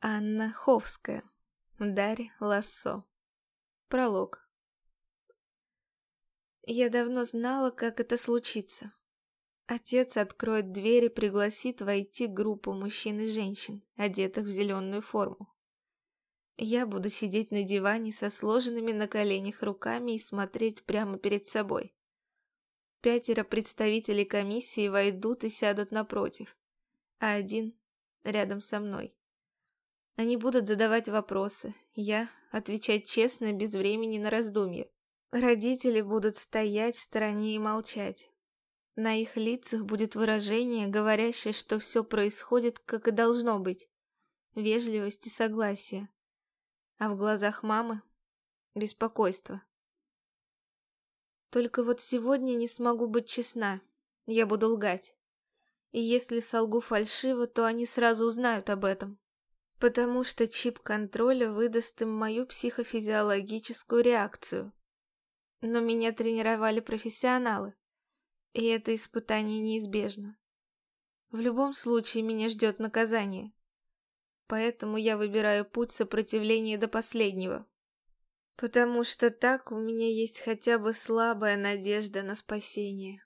Анна Ховская. Дарья Лассо. Пролог. Я давно знала, как это случится. Отец откроет дверь и пригласит войти группу мужчин и женщин, одетых в зеленую форму. Я буду сидеть на диване со сложенными на коленях руками и смотреть прямо перед собой. Пятеро представителей комиссии войдут и сядут напротив, а один рядом со мной. Они будут задавать вопросы, я отвечать честно, без времени на раздумье. Родители будут стоять в стороне и молчать. На их лицах будет выражение, говорящее, что все происходит, как и должно быть. Вежливость и согласие. А в глазах мамы — беспокойство. Только вот сегодня не смогу быть честна. Я буду лгать. И если солгу фальшиво, то они сразу узнают об этом потому что чип контроля выдаст им мою психофизиологическую реакцию. Но меня тренировали профессионалы, и это испытание неизбежно. В любом случае меня ждет наказание. Поэтому я выбираю путь сопротивления до последнего. Потому что так у меня есть хотя бы слабая надежда на спасение.